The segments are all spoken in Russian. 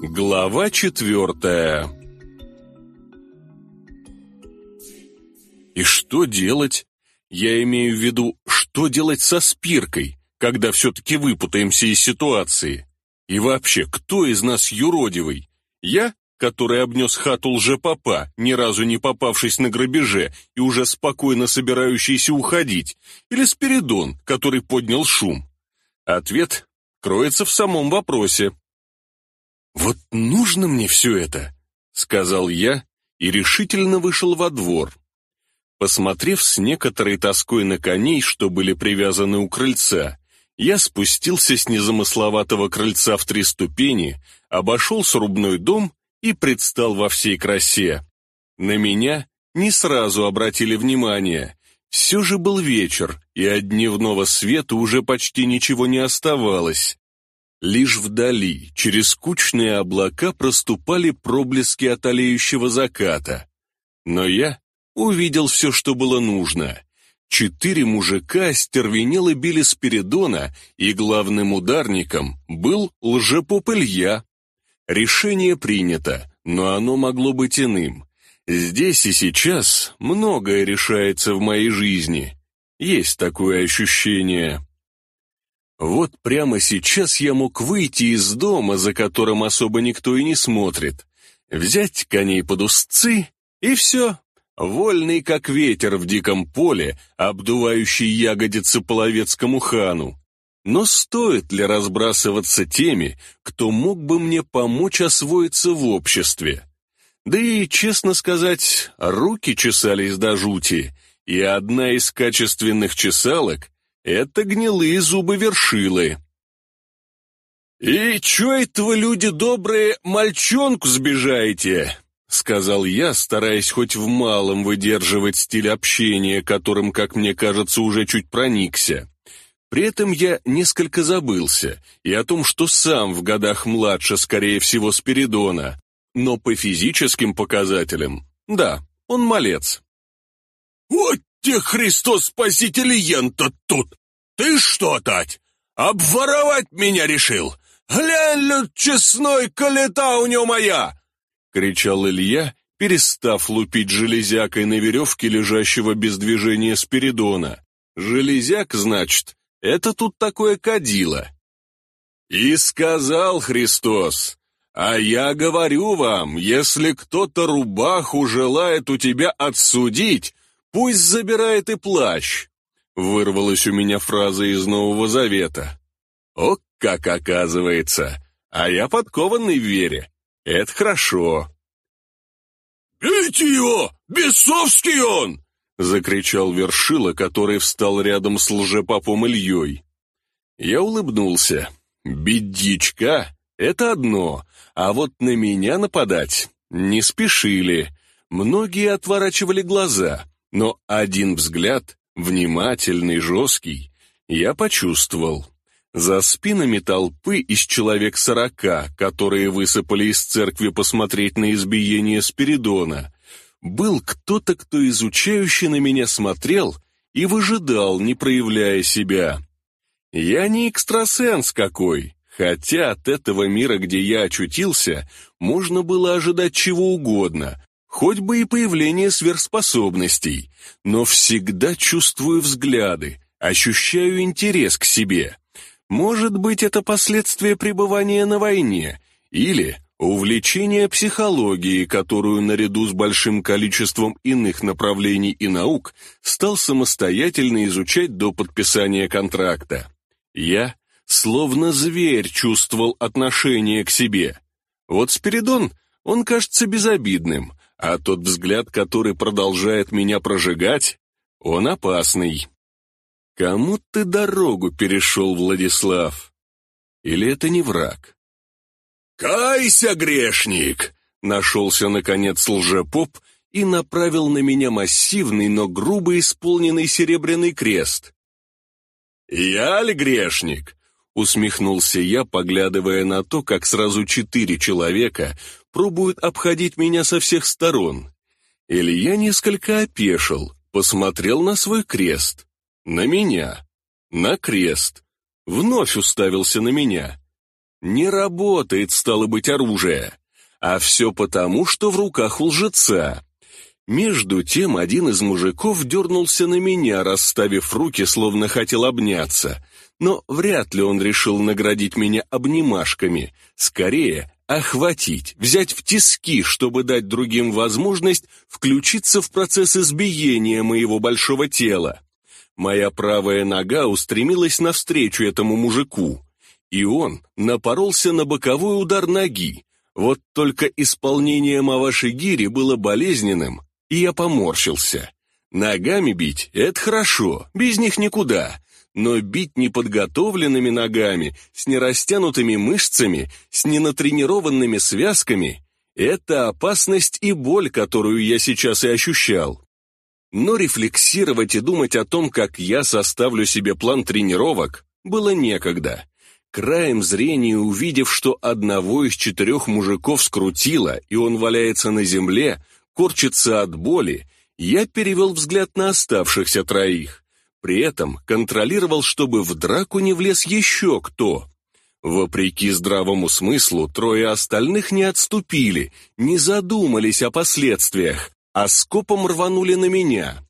Глава четвертая И что делать? Я имею в виду, что делать со спиркой, когда все-таки выпутаемся из ситуации? И вообще, кто из нас юродивый? Я, который обнес хату лжепопа, ни разу не попавшись на грабеже и уже спокойно собирающийся уходить, или Спиридон, который поднял шум? Ответ кроется в самом вопросе. «Вот нужно мне все это», — сказал я и решительно вышел во двор. Посмотрев с некоторой тоской на коней, что были привязаны у крыльца, я спустился с незамысловатого крыльца в три ступени, обошел срубной дом и предстал во всей красе. На меня не сразу обратили внимание. Все же был вечер, и от дневного света уже почти ничего не оставалось. Лишь вдали, через скучные облака, проступали проблески отолеющего заката. Но я увидел все, что было нужно. Четыре мужика стервенело били Спиридона, и главным ударником был лжепоп Илья. Решение принято, но оно могло быть иным. Здесь и сейчас многое решается в моей жизни. Есть такое ощущение. Вот прямо сейчас я мог выйти из дома, за которым особо никто и не смотрит, взять коней под узцы, и все, вольный как ветер в диком поле, обдувающий ягодицы половецкому хану. Но стоит ли разбрасываться теми, кто мог бы мне помочь освоиться в обществе? Да и, честно сказать, руки чесались до жути, и одна из качественных чесалок — это гнилые зубы вершилы. «И чё это вы, люди добрые, мальчонку сбежаете?» — сказал я, стараясь хоть в малом выдерживать стиль общения, которым, как мне кажется, уже чуть проникся. При этом я несколько забылся и о том, что сам в годах младше, скорее всего, Спиридона, но по физическим показателям, да, он малец. «Вот те Христос Спаситель ента тут! Ты что, Тать, обворовать меня решил? Глянь, люд честной, калета у него моя!» — кричал Илья, перестав лупить железякой на веревке лежащего без движения Спиридона. «Железяк, значит, это тут такое кадило». «И сказал Христос, а я говорю вам, если кто-то рубаху желает у тебя отсудить, пусть забирает и плащ». Вырвалась у меня фраза из Нового Завета. «О, как оказывается! А я подкованный в вере. Это хорошо. «Бейте его! Бесовский он!» — закричал Вершила, который встал рядом с лжепапом Ильей. Я улыбнулся. «Бить это одно, а вот на меня нападать не спешили. Многие отворачивали глаза, но один взгляд, внимательный, жесткий, я почувствовал. За спинами толпы из человек сорока, которые высыпали из церкви посмотреть на избиение Спиридона, был кто-то, кто изучающе на меня смотрел и выжидал, не проявляя себя. Я не экстрасенс какой, хотя от этого мира, где я очутился, можно было ожидать чего угодно, хоть бы и появление сверхспособностей, но всегда чувствую взгляды, ощущаю интерес к себе. Может быть, это последствия пребывания на войне или увлечение психологией, которую наряду с большим количеством иных направлений и наук стал самостоятельно изучать до подписания контракта. Я, словно зверь, чувствовал отношение к себе. Вот Спиридон, он кажется безобидным, а тот взгляд, который продолжает меня прожигать, он опасный. Кому ты дорогу перешел, Владислав? Или это не враг? «Кайся, грешник!» Нашелся, наконец, лжепоп и направил на меня массивный, но грубо исполненный серебряный крест. «Я ли грешник?» Усмехнулся я, поглядывая на то, как сразу четыре человека пробуют обходить меня со всех сторон. Илья несколько опешил, посмотрел на свой крест. На меня. На крест. Вновь уставился на меня. Не работает, стало быть, оружие. А все потому, что в руках у лжеца. Между тем один из мужиков дернулся на меня, расставив руки, словно хотел обняться. Но вряд ли он решил наградить меня обнимашками. Скорее, охватить, взять в тиски, чтобы дать другим возможность включиться в процесс избиения моего большого тела. Моя правая нога устремилась навстречу этому мужику, и он напоролся на боковой удар ноги. Вот только исполнение Маваши Гири было болезненным, и я поморщился. Ногами бить — это хорошо, без них никуда. Но бить неподготовленными ногами, с нерастянутыми мышцами, с ненатренированными связками — это опасность и боль, которую я сейчас и ощущал. Но рефлексировать и думать о том, как я составлю себе план тренировок, было некогда. Краем зрения увидев, что одного из четырех мужиков скрутило, и он валяется на земле, корчится от боли, я перевел взгляд на оставшихся троих. При этом контролировал, чтобы в драку не влез еще кто. Вопреки здравому смыслу, трое остальных не отступили, не задумались о последствиях, а скопом рванули на меня.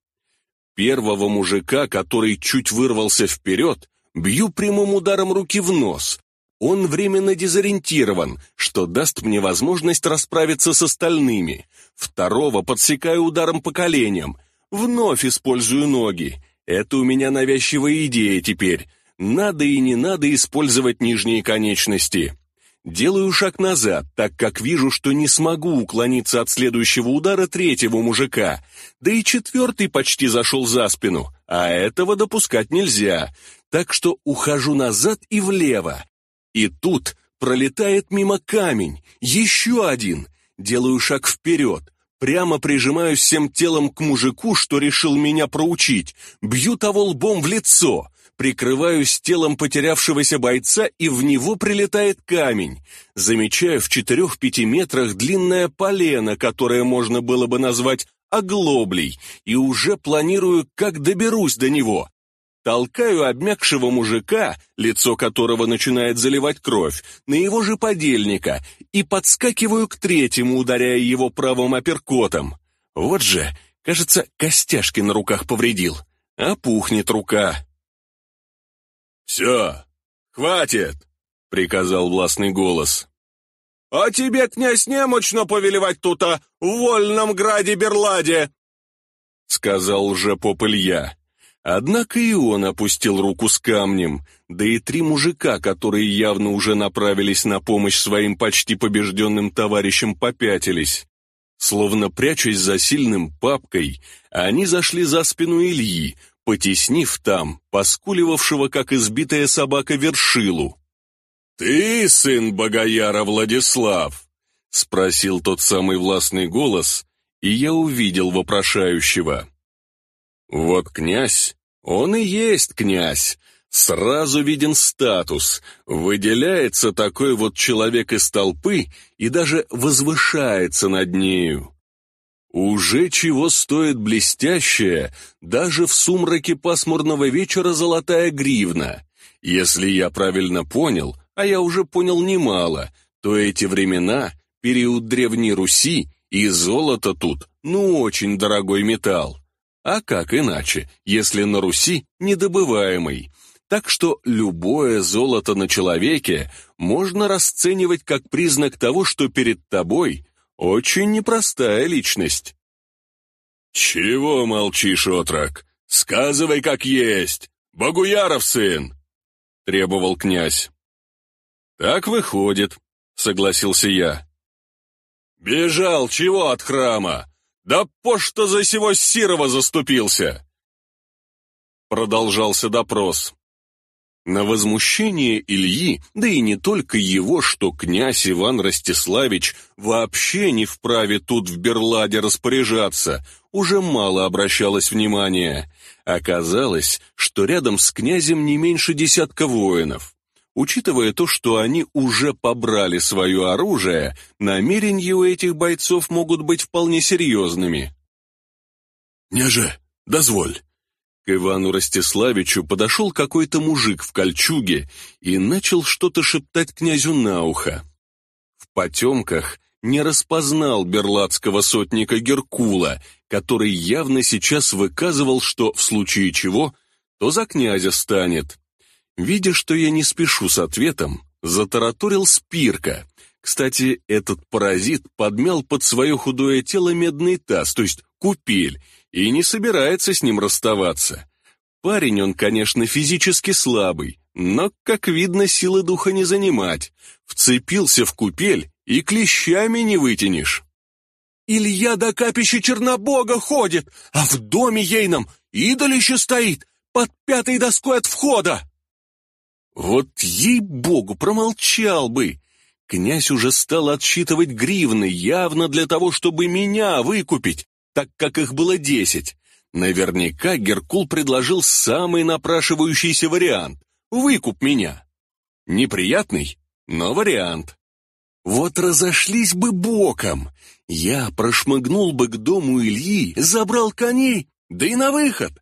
Первого мужика, который чуть вырвался вперед, бью прямым ударом руки в нос, он временно дезориентирован, что даст мне возможность расправиться с остальными. Второго подсекаю ударом по коленям. Вновь использую ноги. Это у меня навязчивая идея теперь. Надо и не надо использовать нижние конечности. Делаю шаг назад, так как вижу, что не смогу уклониться от следующего удара третьего мужика. Да и четвертый почти зашел за спину, а этого допускать нельзя. Так что ухожу назад и влево. И тут пролетает мимо камень, еще один. Делаю шаг вперед, прямо прижимаюсь всем телом к мужику, что решил меня проучить, бью того лбом в лицо, прикрываюсь телом потерявшегося бойца, и в него прилетает камень. Замечаю в четырех-пяти метрах длинное полено, которое можно было бы назвать оглоблей, и уже планирую, как доберусь до него. Толкаю обмякшего мужика, лицо которого начинает заливать кровь, на его же подельника и подскакиваю к третьему, ударяя его правым апперкотом. Вот же, кажется, костяшки на руках повредил. Опухнет рука. «Все, хватит!» — приказал властный голос. «А тебе, князь, немощно повелевать тута в вольном граде-берладе!» — сказал уже поп Илья. Однако и он опустил руку с камнем, да и три мужика, которые явно уже направились на помощь своим почти побежденным товарищам, попятились. Словно прячась за сильным папкой, они зашли за спину Ильи, потеснив там, поскуливавшего, как избитая собака, вершилу. «Ты сын Богояра Владислав?» — спросил тот самый властный голос, и я увидел вопрошающего. Вот князь, он и есть князь. Сразу виден статус, выделяется такой вот человек из толпы и даже возвышается над нею. Уже чего стоит блестящая, даже в сумраке пасмурного вечера золотая гривна. Если я правильно понял, а я уже понял немало, то эти времена, период Древней Руси, и золото тут, ну очень дорогой металл. А как иначе, если на Руси недобываемый? Так что любое золото на человеке можно расценивать как признак того, что перед тобой очень непростая личность. «Чего молчишь, отрок? Сказывай, как есть! Богуяров сын!» — требовал князь. «Так выходит», — согласился я. «Бежал чего от храма? «Да по что за сего Сирова заступился?» Продолжался допрос. На возмущение Ильи, да и не только его, что князь Иван Ростиславич вообще не вправе тут в Берладе распоряжаться, уже мало обращалось внимания. Оказалось, что рядом с князем не меньше десятка воинов. Учитывая то, что они уже побрали свое оружие, намерения у этих бойцов могут быть вполне серьезными. «Неже, дозволь!» К Ивану Ростиславичу подошел какой-то мужик в кольчуге и начал что-то шептать князю на ухо. В потемках не распознал берлацкого сотника Геркула, который явно сейчас выказывал, что в случае чего, то за князя станет. Видя, что я не спешу с ответом, затараторил Спирка. Кстати, этот паразит подмял под свое худое тело медный таз, то есть купель, и не собирается с ним расставаться. Парень он, конечно, физически слабый, но, как видно, силы духа не занимать. Вцепился в купель и клещами не вытянешь. Илья до капища Чернобога ходит, а в доме ейном идолище стоит, под пятой доской от входа. Вот ей-богу, промолчал бы. Князь уже стал отсчитывать гривны, явно для того, чтобы меня выкупить, так как их было десять. Наверняка Геркул предложил самый напрашивающийся вариант — выкуп меня. Неприятный, но вариант. Вот разошлись бы боком. Я прошмыгнул бы к дому Ильи, забрал коней, да и на выход.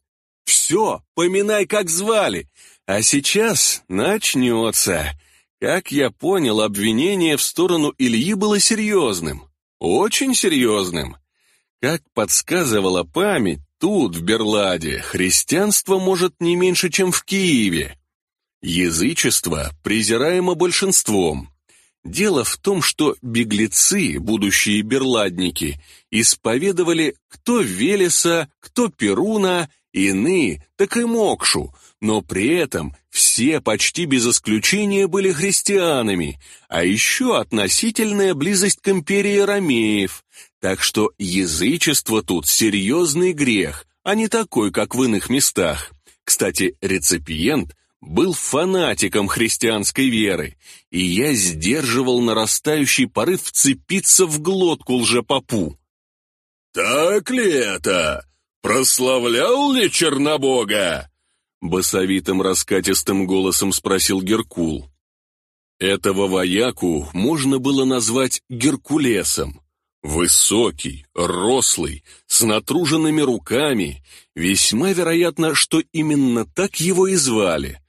Все, поминай, как звали. А сейчас начнется. Как я понял, обвинение в сторону Ильи было серьезным. Очень серьезным. Как подсказывала память, тут, в Берладе, христианство может не меньше, чем в Киеве. Язычество презираемо большинством. Дело в том, что беглецы, будущие берладники, исповедовали кто Велеса, кто Перуна, иные, так и Мокшу, но при этом все почти без исключения были христианами, а еще относительная близость к империи ромеев, так что язычество тут серьезный грех, а не такой, как в иных местах. Кстати, реципиент был фанатиком христианской веры, и я сдерживал нарастающий порыв вцепиться в глотку лжепопу. «Так ли это? Прославлял ли Чернобога?» Басовитым раскатистым голосом спросил Геркул. Этого вояку можно было назвать Геркулесом. Высокий, рослый, с натруженными руками. Весьма вероятно, что именно так его и звали.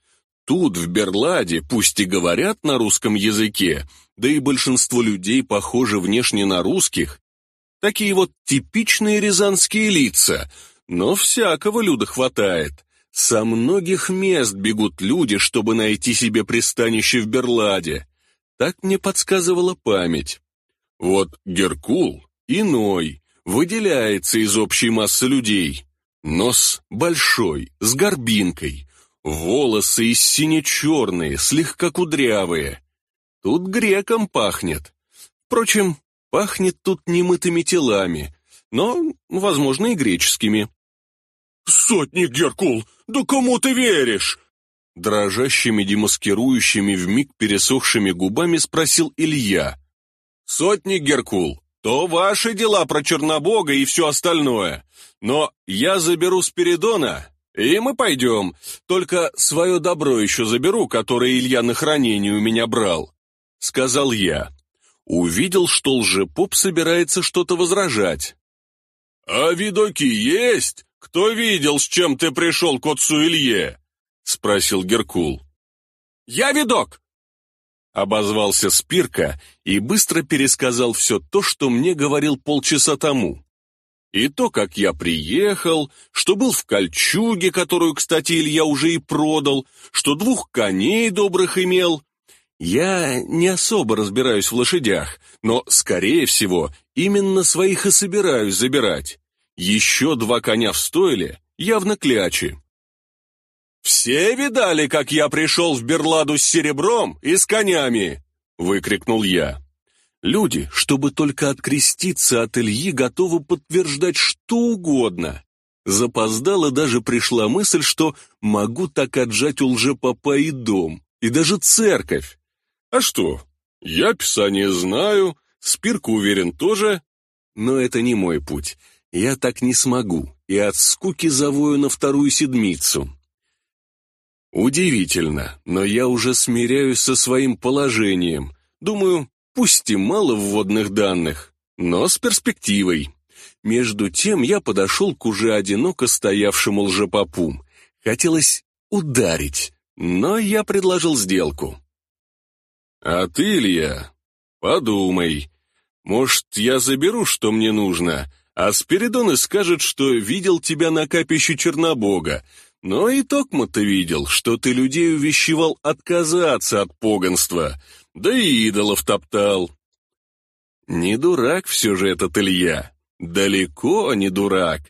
Тут, в Берладе, пусть и говорят на русском языке, да и большинство людей похожи внешне на русских, такие вот типичные рязанские лица, но всякого люда хватает. Со многих мест бегут люди, чтобы найти себе пристанище в Берладе. Так мне подсказывала память. Вот Геркул иной, выделяется из общей массы людей. Нос большой, с горбинкой, волосы из сине-черные, слегка кудрявые. Тут греком пахнет. Впрочем, пахнет тут немытыми телами, но, возможно, и греческими. «Сотник Геркул, да кому ты веришь?» Дрожащими, демаскирующими, вмиг пересохшими губами спросил Илья. «Сотник Геркул, то ваши дела про Чернобога и все остальное. Но я заберу Спиридона, и мы пойдем. Только свое добро еще заберу, которое Илья на хранение у меня брал», — сказал я. Увидел, что лжепоп собирается что-то возражать. «А видоки есть?» «Кто видел, с чем ты пришел к отцу Илье?» — спросил Геркул. «Я видок!» Обозвался Спирка и быстро пересказал все то, что мне говорил полчаса тому. И то, как я приехал, что был в кольчуге, которую, кстати, Илья уже и продал, что двух коней добрых имел. Я не особо разбираюсь в лошадях, но, скорее всего, именно своих и собираюсь забирать. Еще два коня в стойле, явно клячи. «Все видали, как я пришел в Берладу с серебром и с конями?» — выкрикнул я. Люди, чтобы только откреститься от Ильи, готовы подтверждать что угодно. Запоздала даже пришла мысль, что могу так отжать у лжепопа и дом, и даже церковь. А что, я Писание знаю, Спирка уверен тоже, но это не мой путь. Я так не смогу, и от скуки завою на вторую седмицу. Удивительно, но я уже смиряюсь со своим положением. Думаю, пусть и мало вводных данных, но с перспективой. Между тем я подошел к уже одиноко стоявшему лжепопу. Хотелось ударить, но я предложил сделку. «А ты, Илья, подумай. Может, я заберу, что мне нужно, а Спиридон и скажет, что видел тебя на капище Чернобога, но и Токма-то видел, что ты людей увещевал отказаться от поганства, да и идолов топтал. Не дурак все же этот Илья, далеко не дурак,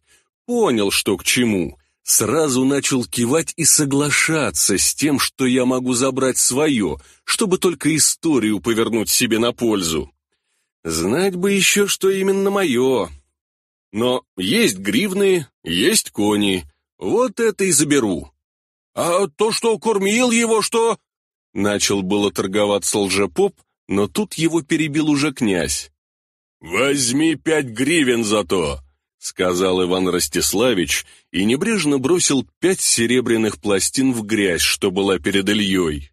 понял, что к чему, сразу начал кивать и соглашаться с тем, что я могу забрать свое, чтобы только историю повернуть себе на пользу. Знать бы еще, что именно мое. Но есть гривны, есть кони, вот это и заберу. А то, что кормил его, что... Начал было торговаться лжепоп, но тут его перебил уже князь. «Возьми пять гривен за то!» — сказал Иван Ростиславич и небрежно бросил пять серебряных пластин в грязь, что была перед Ильей.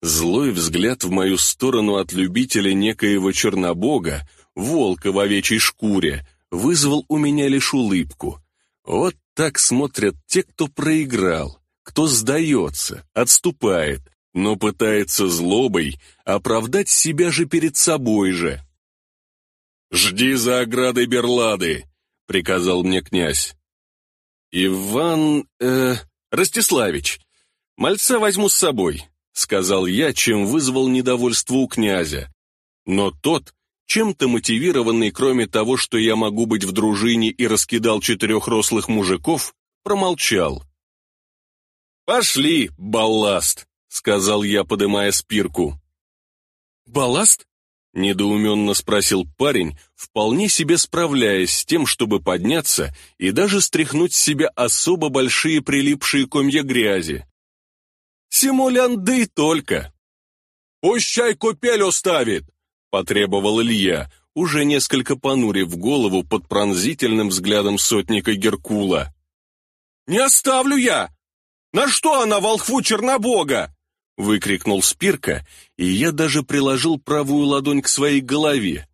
Злой взгляд в мою сторону от любителя некоего чернобога, волка в овечьей шкуре, вызвал у меня лишь улыбку. Вот так смотрят те, кто проиграл, кто сдается, отступает, но пытается злобой оправдать себя же перед собой же. «Жди за оградой Берлады!» приказал мне князь. «Иван... э... Ростиславич, мальца возьму с собой», — сказал я, чем вызвал недовольство у князя. Но тот, чем-то мотивированный, кроме того, что я могу быть в дружине и раскидал четырех рослых мужиков, промолчал. «Пошли, балласт», — сказал я, подымая спирку. «Балласт?» — недоуменно спросил парень, вполне себе справляясь с тем, чтобы подняться и даже стряхнуть с себя особо большие прилипшие комья грязи. «Симулян, да и только!» «Пущай купель уставит!» — потребовал Илья, уже несколько понурив голову под пронзительным взглядом сотника Геркула. «Не оставлю я! На что она волхву Чернобога?» выкрикнул Спирка, и я даже приложил правую ладонь к своей голове.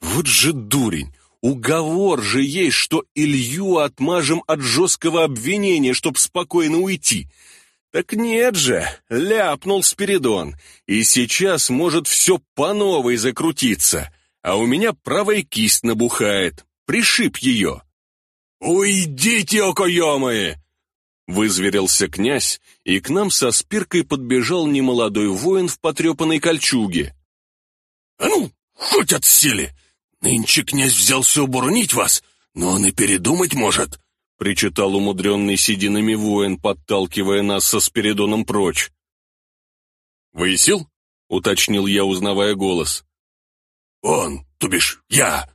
Вот же дурень! Уговор же есть, что Илью отмажем от жесткого обвинения, чтоб спокойно уйти. Так нет же, ляпнул Спиридон, и сейчас может все по новой закрутиться, а у меня правая кисть набухает, пришиб ее. «Уйдите, окоемы!» Вызверился князь, и к нам со спиркой подбежал немолодой воин в потрепанной кольчуге. «А ну, хоть отсели! Нынче князь взялся убурнить вас, но он и передумать может!» Причитал умудренный сединами воин, подталкивая нас со Спиридоном прочь. «Выясил?» — уточнил я, узнавая голос. «Он, то бишь я!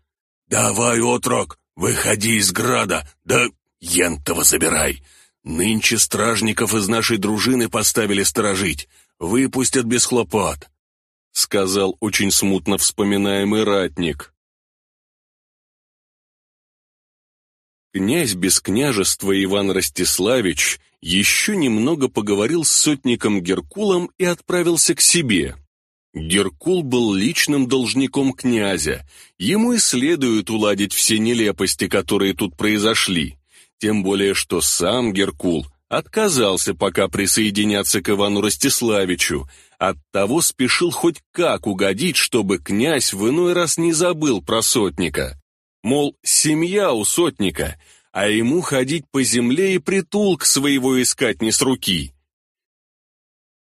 Давай, отрок, выходи из града, да ентова забирай! Нынче стражников из нашей дружины поставили сторожить. Выпустят без хлопот», — сказал очень смутно вспоминаемый ратник. Князь без княжества Иван Ростиславич еще немного поговорил с сотником Геркулом и отправился к себе. Геркул был личным должником князя, ему и следует уладить все нелепости, которые тут произошли тем более что сам Геркул отказался пока присоединяться к Ивану Ростиславичу, оттого спешил хоть как угодить, чтобы князь в иной раз не забыл про сотника. Мол, семья у сотника, а ему ходить по земле и притулк своего искать не с руки.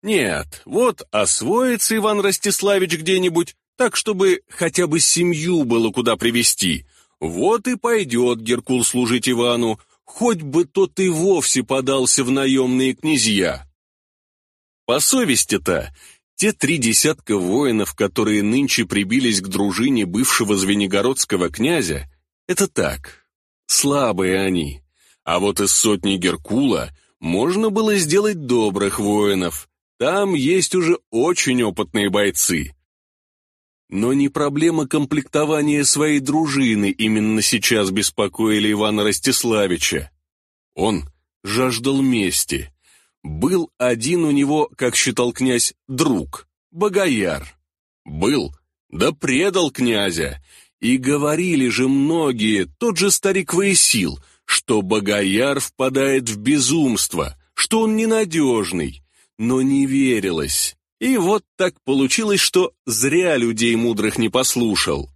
Нет, вот освоится Иван Ростиславич где-нибудь, так, чтобы хотя бы семью было куда привести. Вот и пойдет Геркул служить Ивану, хоть бы тот и вовсе подался в наемные князья. По совести-то, те три десятка воинов, которые нынче прибились к дружине бывшего звенигородского князя, это так, слабые они. А вот из сотни Геркула можно было сделать добрых воинов, там есть уже очень опытные бойцы. Но не проблема комплектования своей дружины именно сейчас беспокоили Ивана Ростиславича. Он жаждал мести. Был один у него, как считал князь, друг, Богояр. Был, да предал князя. И говорили же многие, тот же старик Ваесил, что Богояр впадает в безумство, что он ненадежный, но не верилось. И вот так получилось, что зря людей мудрых не послушал.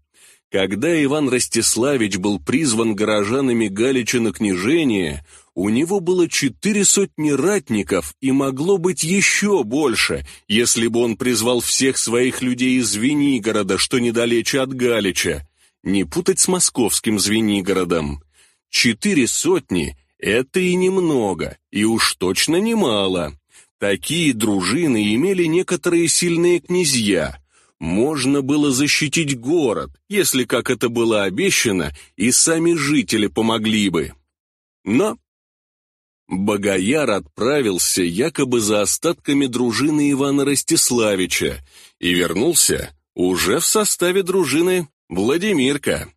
Когда Иван Ростиславич был призван горожанами Галича на княжение, у него было четыре сотни ратников и могло быть еще больше, если бы он призвал всех своих людей из Звенигорода, что недалече от Галича. Не путать с московским Звенигородом. Четыре сотни — это и немного, и уж точно немало. Такие дружины имели некоторые сильные князья. Можно было защитить город, если, как это было обещано, и сами жители помогли бы. Но Богояр отправился якобы за остатками дружины Ивана Ростиславича и вернулся уже в составе дружины Владимирка.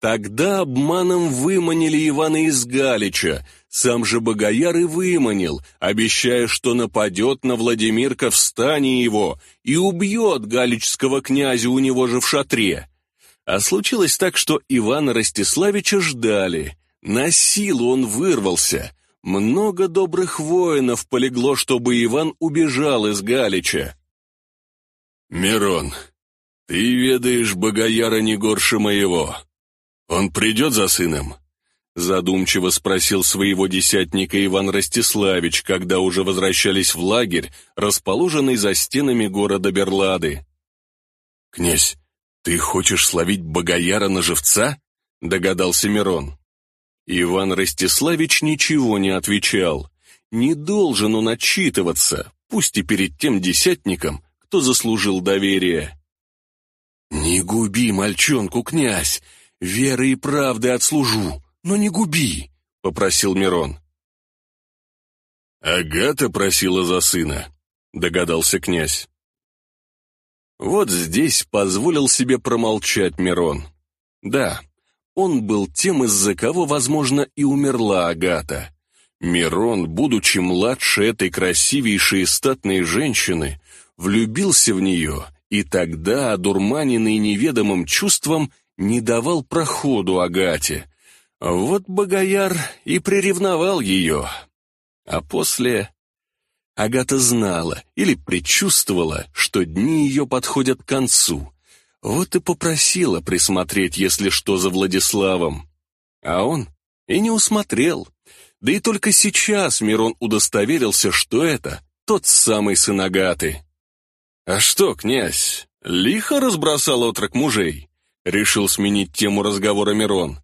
Тогда обманом выманили Ивана из Галича, сам же Богояр и выманил, обещая, что нападет на Владимирка в стане его и убьет галичского князя у него же в шатре. А случилось так, что Ивана Ростиславича ждали. На силу он вырвался. Много добрых воинов полегло, чтобы Иван убежал из Галича. «Мирон, ты ведаешь Богояра не горше моего», «Он придет за сыном?» Задумчиво спросил своего десятника Иван Ростиславич, когда уже возвращались в лагерь, расположенный за стенами города Берлады. «Князь, ты хочешь словить Богояра на живца?» — догадался Мирон. Иван Ростиславич ничего не отвечал. Не должен он отчитываться, пусть и перед тем десятником, кто заслужил доверие. «Не губи мальчонку, князь! «Веры и правды отслужу, но не губи», — попросил Мирон. «Агата просила за сына», — догадался князь. Вот здесь позволил себе промолчать Мирон. Да, он был тем, из-за кого, возможно, и умерла Агата. Мирон, будучи младше этой красивейшей и статной женщины, влюбился в нее, и тогда, одурманенный неведомым чувством, не давал проходу Агате. Вот Богояр и приревновал ее. А после... Агата знала или предчувствовала, что дни ее подходят к концу. Вот и попросила присмотреть, если что, за Владиславом. А он и не усмотрел. Да и только сейчас Мирон удостоверился, что это тот самый сын Агаты. «А что, князь, лихо разбросал отрок мужей?» Решил сменить тему разговора Мирон.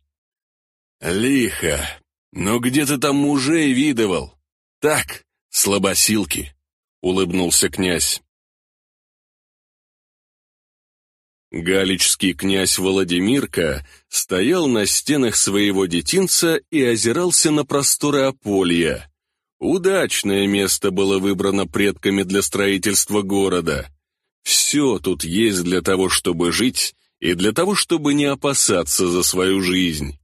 «Лихо. Но где ты там мужей видывал? Так, слабосилки», — улыбнулся князь. Галичский князь Владимирка стоял на стенах своего детинца и озирался на просторы Аполья. Удачное место было выбрано предками для строительства города. Все тут есть для того, чтобы жить и для того, чтобы не опасаться за свою жизнь.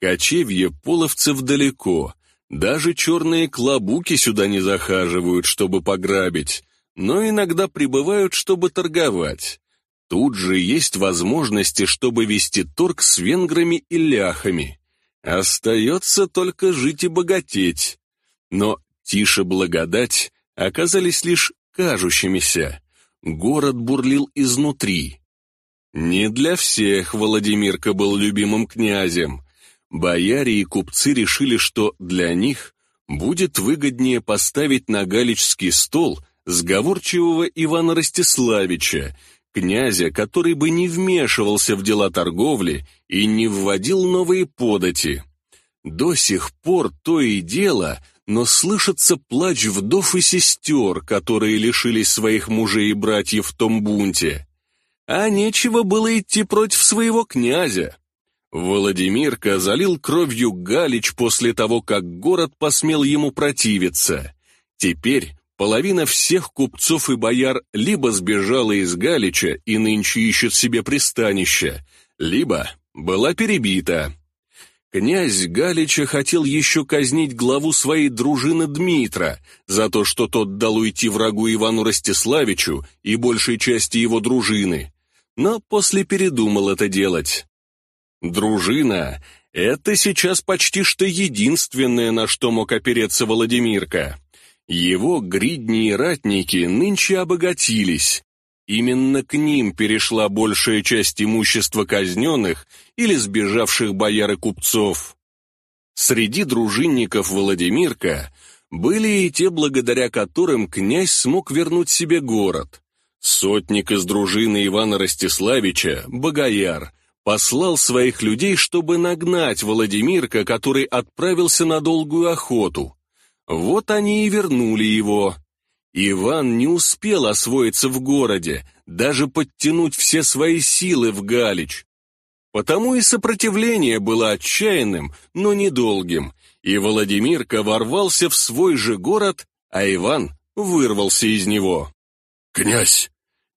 Кочевье половцев далеко, даже черные клобуки сюда не захаживают, чтобы пограбить, но иногда прибывают, чтобы торговать. Тут же есть возможности, чтобы вести торг с венграми и ляхами. Остается только жить и богатеть. Но тише благодать оказались лишь кажущимися. Город бурлил изнутри. Не для всех Владимирка был любимым князем. Бояре и купцы решили, что для них будет выгоднее поставить на галичский стол сговорчивого Ивана Ростиславича, князя, который бы не вмешивался в дела торговли и не вводил новые подати. До сих пор то и дело, но слышится плач вдов и сестер, которые лишились своих мужей и братьев в том бунте а нечего было идти против своего князя. Владимирка залил кровью Галич после того, как город посмел ему противиться. Теперь половина всех купцов и бояр либо сбежала из Галича и нынче ищет себе пристанище, либо была перебита. Князь Галича хотел еще казнить главу своей дружины Дмитра за то, что тот дал уйти врагу Ивану Ростиславичу и большей части его дружины но после передумал это делать. Дружина — это сейчас почти что единственное, на что мог опереться Владимирка. Его гридни и ратники нынче обогатились. Именно к ним перешла большая часть имущества казненных или сбежавших бояр и купцов. Среди дружинников Владимирка были и те, благодаря которым князь смог вернуть себе город. Сотник из дружины Ивана Ростиславича, Богояр, послал своих людей, чтобы нагнать Владимирка, который отправился на долгую охоту. Вот они и вернули его. Иван не успел освоиться в городе, даже подтянуть все свои силы в Галич. Потому и сопротивление было отчаянным, но недолгим, и Владимирка ворвался в свой же город, а Иван вырвался из него. «Князь!»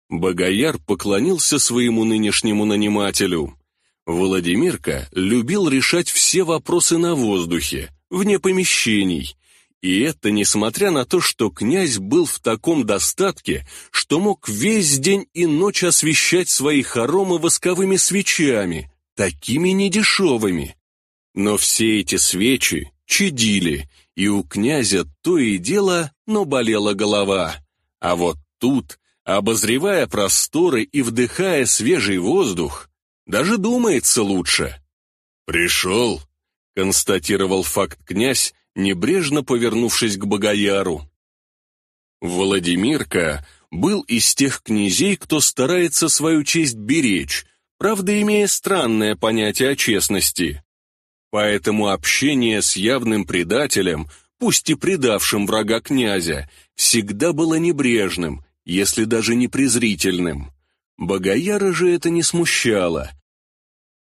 Богояр поклонился своему нынешнему нанимателю. Владимирка любил решать все вопросы на воздухе, вне помещений, и это несмотря на то, что князь был в таком достатке, что мог весь день и ночь освещать свои хоромы восковыми свечами, такими недешевыми. Но все эти свечи чадили, и у князя то и дело, но болела голова. А вот тут, обозревая просторы и вдыхая свежий воздух, даже думается лучше. «Пришел», — констатировал факт князь, небрежно повернувшись к Богояру. Владимирка был из тех князей, кто старается свою честь беречь, правда, имея странное понятие о честности. Поэтому общение с явным предателем, пусть и предавшим врага князя, всегда было небрежным, если даже не презрительным. Богояра же это не смущало.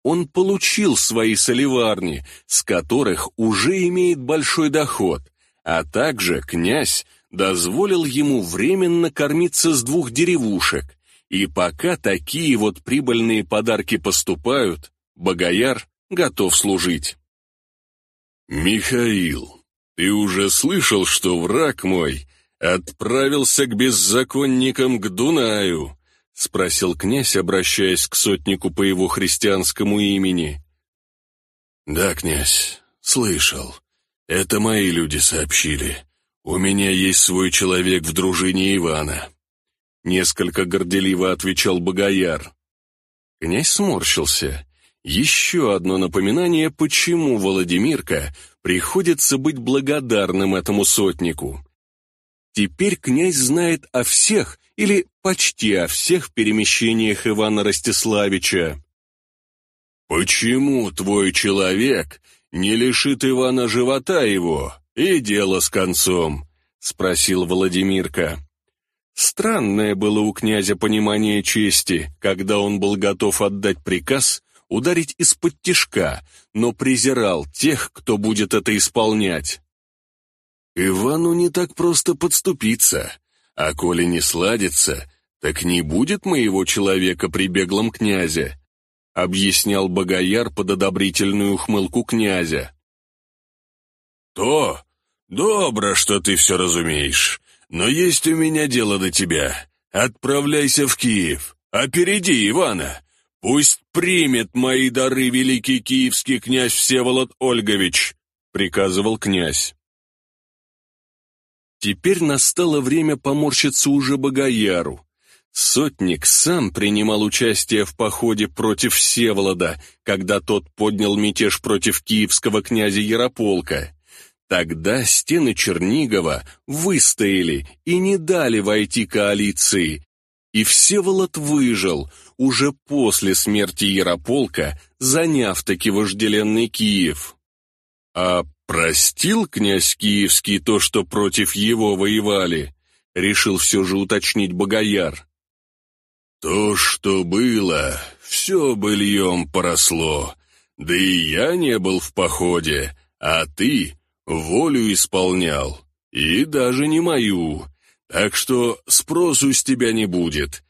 Он получил свои соливарни, с которых уже имеет большой доход, а также князь дозволил ему временно кормиться с двух деревушек, и пока такие вот прибыльные подарки поступают, Богояр готов служить. «Михаил, ты уже слышал, что враг мой отправился к беззаконникам к Дунаю?» — спросил князь, обращаясь к сотнику по его христианскому имени. «Да, князь, слышал. Это мои люди сообщили. У меня есть свой человек в дружине Ивана». Несколько горделиво отвечал Богояр. Князь сморщился. Еще одно напоминание, почему Владимирка приходится быть благодарным этому сотнику. Теперь князь знает о всех или почти о всех перемещениях Ивана Ростиславича. «Почему твой человек не лишит Ивана живота его, и дело с концом?» — спросил Владимирка. Странное было у князя понимание чести, когда он был готов отдать приказ ударить из-под тишка, но презирал тех, кто будет это исполнять. Ивану не так просто подступиться, а коли не сладится, так не будет моего человека при беглом князе, объяснял Богояр под одобрительную ухмылку князя. То, добро, что ты все разумеешь, но есть у меня дело до тебя. Отправляйся в Киев, опереди Ивана, «Пусть примет мои дары великий киевский князь Всеволод Ольгович», — приказывал князь. Теперь настало время поморщиться уже Богояру. Сотник сам принимал участие в походе против Всеволода, когда тот поднял мятеж против киевского князя Ярополка. Тогда стены Чернигова выстояли и не дали войти коалиции, и Всеволод выжил, уже после смерти Ярополка, заняв таки вожделенный Киев. А простил князь Киевский то, что против его воевали, решил все же уточнить Богояр. То, что было, все быльем поросло, да и я не был в походе, а ты волю исполнял, и даже не мою, так что спросу с тебя не будет.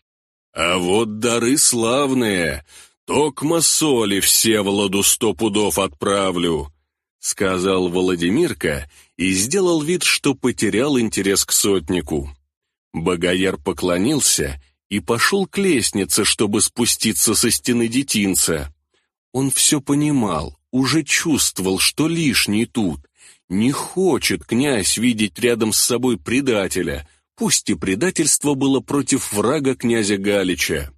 А вот дары славные, токма соли Всеволоду сто пудов отправлю», — сказал Владимирка и сделал вид, что потерял интерес к сотнику. Богояр поклонился и пошел к лестнице, чтобы спуститься со стены детинца. Он все понимал, уже чувствовал, что лишний тут, Не хочет князь видеть рядом с собой предателя, пусть и предательство было против врага князя Галича.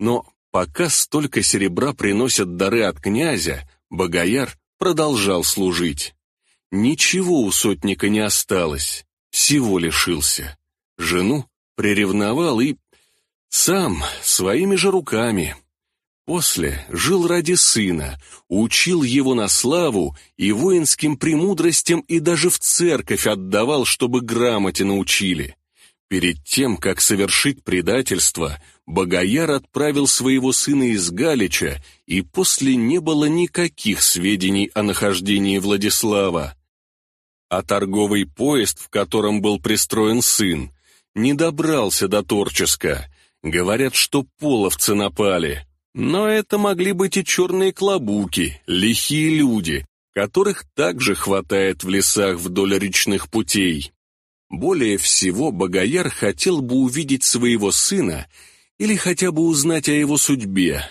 Но пока столько серебра приносят дары от князя, Богояр продолжал служить. Ничего у сотника не осталось, всего лишился. Жену приревновал и... сам, своими же руками. После жил ради сына, учил его на славу и воинским премудростям и даже в церковь отдавал, чтобы грамоте научили. Перед тем, как совершить предательство, Богояр отправил своего сына из Галича, и после не было никаких сведений о нахождении Владислава. А торговый поезд, в котором был пристроен сын, не добрался до Торческа. Говорят, что половцы напали. Но это могли быть и черные клобуки, лихие люди, которых также хватает в лесах вдоль речных путей. Более всего Богояр хотел бы увидеть своего сына или хотя бы узнать о его судьбе.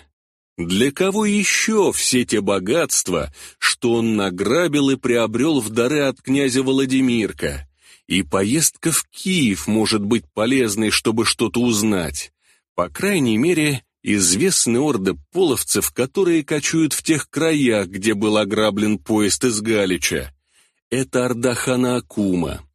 Для кого еще все те богатства, что он награбил и приобрел в дары от князя Владимирка? И поездка в Киев может быть полезной, чтобы что-то узнать. По крайней мере, известны орды половцев, которые кочуют в тех краях, где был ограблен поезд из Галича. Это орда хана Акума.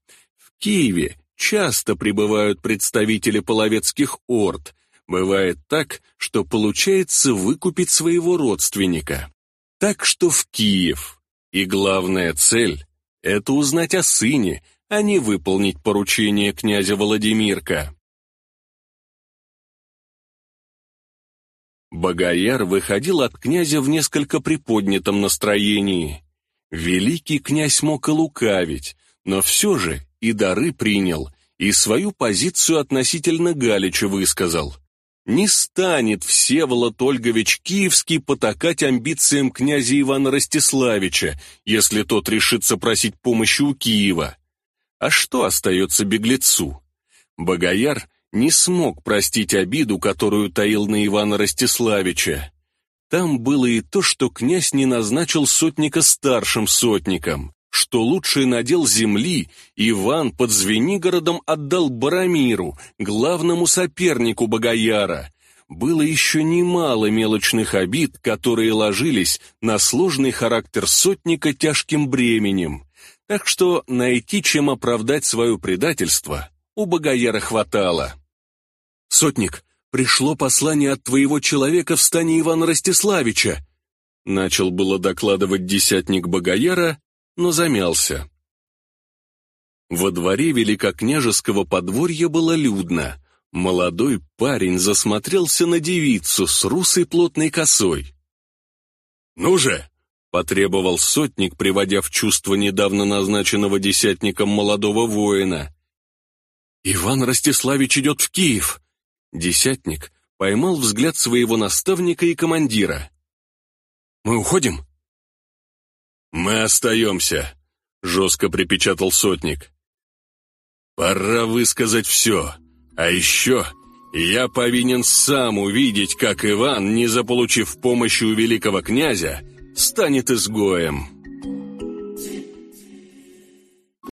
Киеве часто прибывают представители половецких орд. Бывает так, что получается выкупить своего родственника. Так что в Киев. И главная цель — это узнать о сыне — а не выполнить поручение князя Владимирка. Богояр выходил от князя в несколько приподнятом настроении. Великий князь мог и лукавить, но все же и дары принял, и свою позицию относительно Галича высказал. Не станет Всеволод Ольгович Киевский потакать амбициям князя Ивана Ростиславича, если тот решится просить помощи у Киева. А что остается беглецу? Богояр не смог простить обиду, которую таил на Ивана Ростиславича. Там было и то, что князь не назначил сотника старшим сотником, что лучший надел земли Иван под Звенигородом отдал Барамиру, главному сопернику Богояра. Было еще немало мелочных обид, которые ложились на сложный характер сотника тяжким бременем. Так что найти, чем оправдать свое предательство, у Богояра хватало. «Сотник, пришло послание от твоего человека в стане Ивана Ростиславича», начал было докладывать десятник Богояра, но замялся. Во дворе великокняжеского подворья было людно. Молодой парень засмотрелся на девицу с русой плотной косой. «Ну же, Потребовал сотник, приводя в чувство недавно назначенного десятником молодого воина. «Иван Ростиславич идет в Киев!» Десятник поймал взгляд своего наставника и командира. «Мы уходим?» «Мы остаемся», — жестко припечатал сотник. «Пора высказать все. А еще я повинен сам увидеть, как Иван, не заполучив помощи у великого князя, станет изгоем.